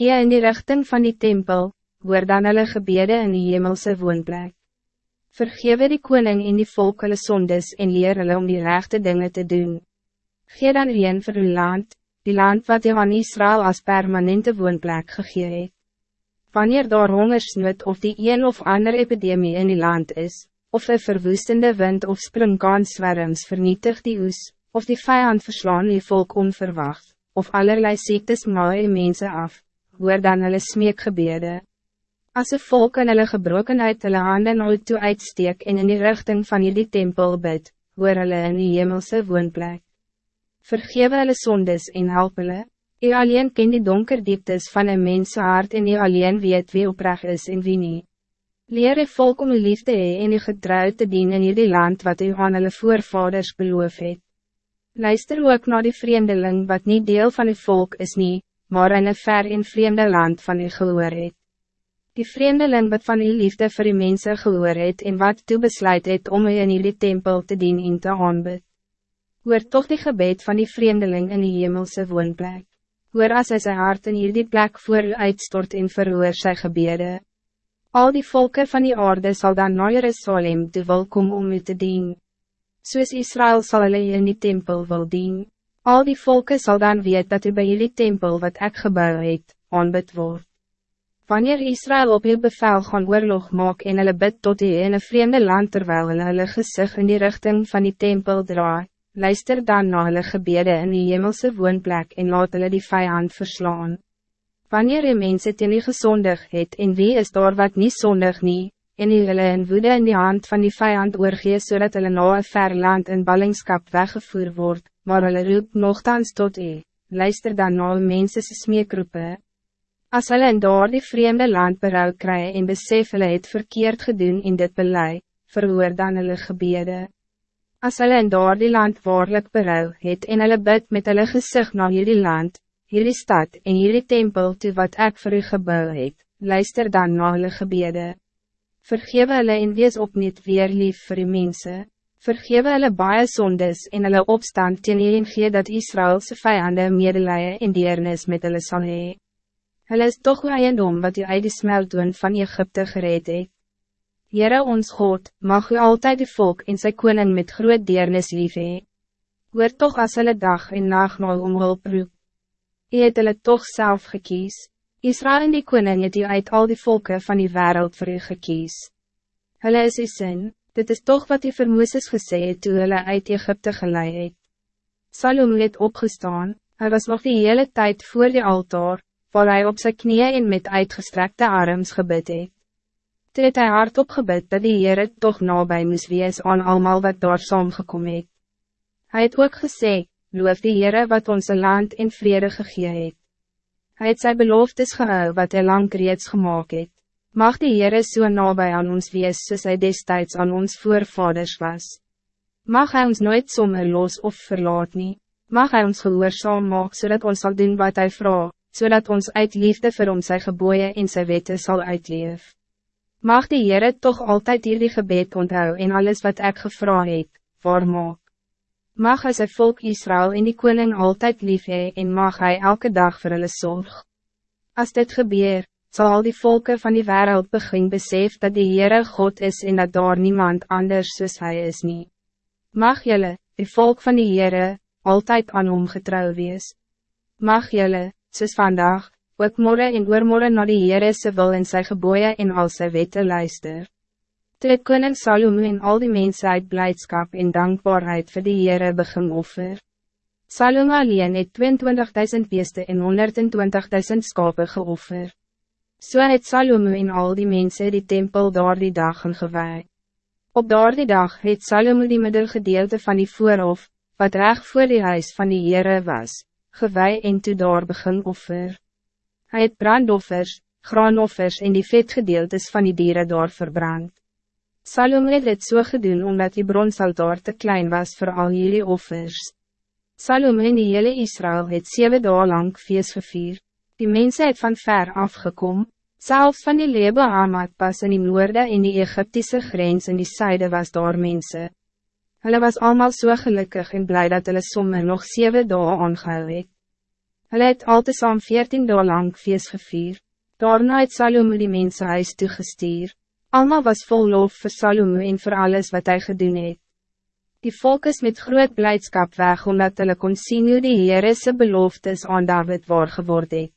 Gee in die richting van die tempel, hoor dan hulle gebede in die hemelse woonplek. Vergewe die koning en die volk hulle sondes en leer hulle om die rechte dingen te doen. Gee dan een vir uw land, die land wat je aan Israël als permanente woonplek gegee het. Wanneer daar hongersnood of die een of ander epidemie in die land is, of een verwoestende wind of springkaanswerms vernietigt die oes, of die vijand verslaan die volk onverwacht, of allerlei ziektes maaie mensen af, hoor dan hulle smeekgebede. As een volk in hulle gebrokenheid hulle handen nooit toe uitsteek en in die richting van jullie tempel bid, hoor hulle in die hemelse woonplek. Vergewe hulle sondes en help hulle, u alleen ken die donker dieptes van een mens hart en u alleen weet wie oprecht is en wie niet. Leer die volk om uw liefde hee en u getrouw te dien in jullie land wat u aan hulle voorvaders beloof het. Luister ook naar die vreemdeling wat niet deel van uw volk is niet, maar in een ver en vreemde land van u gehoor het. Die vreemdeling wat van die liefde voor die mensen gehoor het en wat toe besluit het om u in die tempel te dien en te aanbid. Hoor toch die gebed van die vreemdeling in die hemelse woonplek. Hoor as hy sy hart in die plek voor u uitstort en verhoor sy gebede. Al die volken van die aarde zal dan naar Jerusalem te welkom om u te dien. Soos Israël zal hulle in die tempel wil dien. Al die volken zal dan weet dat u bij jullie tempel wat ek gebouw het, aanbid word. Wanneer Israël op uw bevel gaan oorlog maak en hulle bid tot u in een vreemde land terwijl hulle hulle gezicht in die richting van die tempel draai, luister dan na hulle gebede in die hemelse woonplek en laat hulle die vijand verslaan. Wanneer u mense teen u gezondig het en wie is daar wat niet zondig nie, en u hulle in woede in die hand van die vijand oorgee so dat hulle na een ver land in ballingskap weggevoer wordt, maar hulle roep nogthans tot u, luister dan na mense smeekroepe. As hulle in daar die vreemde land berouw kry en besef hulle het verkeerd gedoen in dit beleid, verhoor dan hulle gebede. As hulle in daar die land waarlik berouw het en hulle bid met hulle gezicht na jullie land, jullie stad en jullie tempel toe wat ek vir u gebouw het, luister dan na hulle gebede. Vergewe hulle en wees op niet weer lief vir die mense. Vergewe hulle baie sondes en hulle opstand teen en gee dat Israëlse vijanden medelije en deernis met hulle sal hee. Hulle is toch uw eiendom wat u uit die smeltdoen van Egypte gereed het. Heere ons God, mag u altijd de volk en sy koning met groot deernis lief hee. Hoor toch as hulle dag en nacht nou om hulp roep. U het hulle toch zelf gekies. Israël en die koning het u uit al die volken van die wereld voor u gekies. Hulle is u sin, dit is toch wat u vir Mooses gesê het toe hulle uit Egypte geleid het. Salom het opgestaan, hij was nog die hele tijd voor de altaar, waar hij op zijn knieën en met uitgestrekte arms gebid het. Toe het hy hard opgebid dat die Heere toch nabij moes wees aan allemaal wat daar saamgekom het. Hy het ook gesê, loof die Heere wat onze land in vrede gegee het. Hy het sy beloftes gehou wat hy lang reeds gemaakt het. Mag die Heere so nabij aan ons wees soos hy destijds aan ons voorvaders was. Mag hij ons nooit sommer los of verlaat nie. Mag hij ons gehoorzaam maak zodat ons zal doen wat hij vraagt zodat ons uit liefde vir hom sy geboeie en sy wette sal uitleef. Mag die Heere toch altijd hier die gebed onthou en alles wat ik gevra het, waar maak. Mag hy sy volk Israël en die koning altijd lief hee en mag hij elke dag vir hulle zorg. Als dit gebeur, zal al die volken van die wereld begin besef dat die Heere God is en dat daar niemand anders soos hy is nie. Mag jylle, die volk van die Heere, altijd aan hom getrouw wees. Mag jylle, soos vandag, ook morgen en oormorgen na die Heere se wil en sy geboeie en al sy wette luister. Toe het koning Salomo en al die mense uit blijdschap en dankbaarheid voor die Heere begin offer. Salomo alleen het 22.000 beeste en 120.000 skape geoffer. So het Salomo en al die mensen die tempel daar die dag gewaai. Op daar die dag het Salomo die middelgedeelte van die voorhof, wat recht voor die huis van die Heere was, gewij en toe daar begin offer. Hij het brandoffers, graanoffers en die vetgedeeltes van die dieren daar verbrand. Salome het dit so gedoen omdat die bronsaltaar te klein was voor al jullie offers. Salome en die hele Israël het zeven dagen lang feest gevier. Die mensen het van ver afgekom, zelfs van die lebe Amad pas in die noorde en die Egyptische grens in die zuide was daar mensen. Hulle was allemaal zo so gelukkig en blij dat hulle sommer nog zeven dagen aangehou het. Hulle het al te saam veertien dagen lang feest gevier. Daarna het Salomo die mense huis toegestuur. Alma was vol lof voor Salomo en voor alles wat hij gedoen het. Die volk is met groot blijdschap weg omdat hulle kon sien hoe die Heerese beloftes aan David waar geword het.